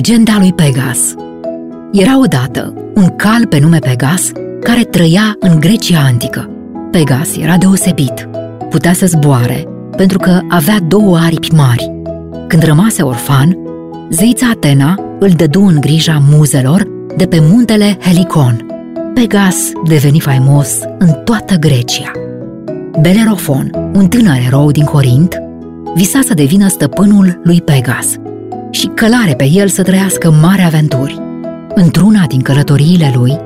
Legenda lui Pegas Era odată un cal pe nume Pegas care trăia în Grecia antică. Pegas era deosebit. Putea să zboare pentru că avea două aripi mari. Când rămase orfan, zeița Atena îl dădu în grija muzelor de pe muntele Helicon. Pegas deveni faimos în toată Grecia. Belerofon, un tânăr erou din Corint, visa să devină stăpânul lui Pegas și călare pe el să trăiască mari aventuri. Într-una din călătoriile lui,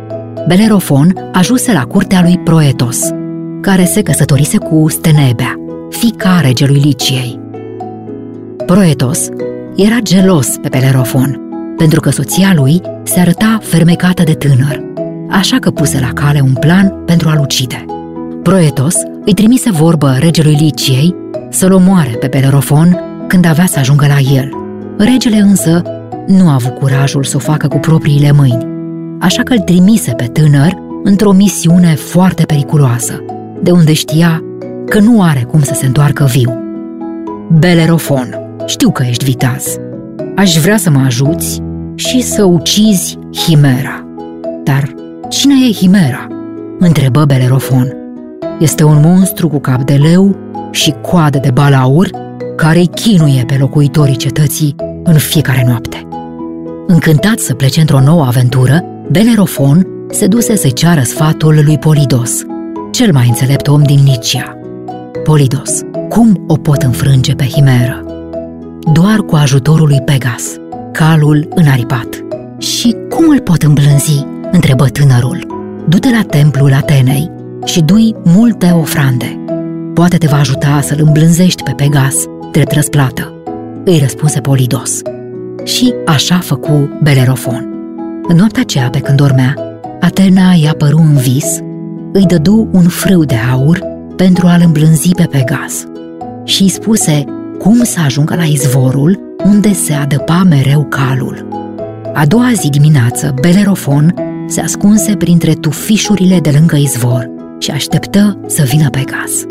Belerofon ajuse la curtea lui Proetos, care se căsătorise cu Stenebea, fica regelui Liciei. Proetos era gelos pe Belerofon, pentru că soția lui se arăta fermecată de tânăr, așa că puse la cale un plan pentru a-l ucide. Proetos îi trimise vorbă regelui Liciei să-l omoare pe Belerofon când avea să ajungă la el. Regele însă nu a avut curajul să o facă cu propriile mâini, așa că îl trimise pe tânăr într-o misiune foarte periculoasă, de unde știa că nu are cum să se întoarcă viu. Belerofon, știu că ești vitaz. Aș vrea să mă ajuți și să ucizi Himera. Dar cine e Himera? Întrebă Belerofon. Este un monstru cu cap de leu și coadă de balaur care îi chinuie pe locuitorii cetății în fiecare noapte. Încântat să plece într-o nouă aventură, Belerofon se duse să ceară sfatul lui Polidos, cel mai înțelept om din Nicia. Polidos, cum o pot înfrânge pe Himeră? Doar cu ajutorul lui Pegas, calul înaripat. Și cum îl pot îmblânzi? întrebă tânărul. Du-te la templul Atenei și dui multe ofrande. Poate te va ajuta să-l îmblânzești pe Pegas drept răsplată, îi răspunse Polidos. Și așa făcu Belerofon. În noaptea aceea, pe când dormea, Atena i-a păru în vis, îi dădu un frâu de aur pentru a-l îmblânzi pe Pegas și îi spuse cum să ajungă la izvorul unde se adăpa mereu calul. A doua zi dimineață, Belerofon se ascunse printre tufișurile de lângă izvor și așteptă să vină Pegas.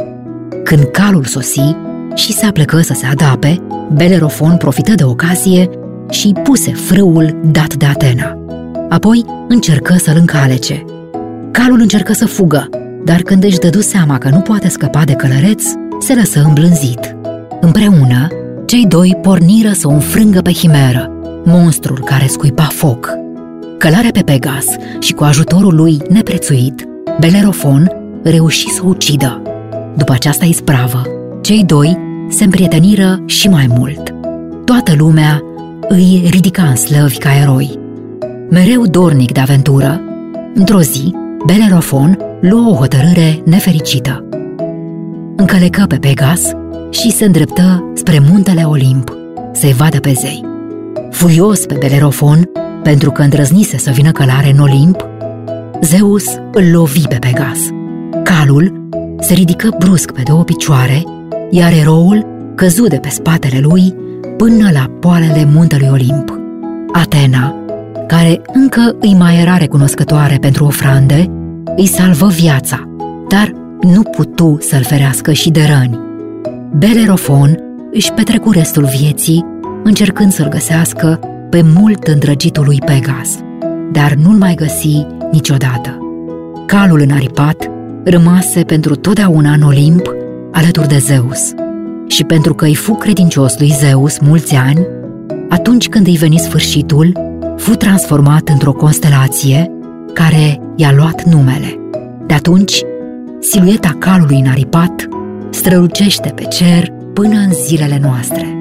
Când calul sosi și se aplecă să se adape, Belerofon profită de ocazie și puse frâul dat de Atena. Apoi încercă să-l încalece. Calul încercă să fugă, dar când își dădu seama că nu poate scăpa de călăreț, se lăsă îmblânzit. Împreună, cei doi porniră să o înfrângă pe Himeră, monstrul care scuipa foc. Călare pe Pegas și cu ajutorul lui neprețuit, Belerofon reuși să o ucidă. După această ispravă, cei doi se împrieteniră și mai mult. Toată lumea îi ridica în slăvi ca eroi. Mereu dornic de aventură, într-o zi, Belerofon luă o hotărâre nefericită. Încălecă pe Pegas și se îndreptă spre muntele Olimp, să-i vadă pe zei. Furios pe Belerofon, pentru că îndrăznise să vină călare în Olimp, Zeus îl lovi pe Pegas. Calul se ridică brusc pe două picioare, iar eroul căzu de pe spatele lui până la poalele muntelui Olimp. Atena, care încă îi mai era recunoscătoare pentru ofrande, îi salvă viața, dar nu putu să-l ferească și de răni. Belerofon își petrecu restul vieții încercând să-l găsească pe mult îndrăgitul lui Pegas, dar nu-l mai găsi niciodată. Calul înaripat rămase pentru totdeauna în Olimp alături de Zeus. Și pentru că îi fu credincios lui Zeus mulți ani, atunci când îi veni sfârșitul, fu transformat într-o constelație care i-a luat numele. De atunci, silueta calului înaripat strălucește pe cer până în zilele noastre.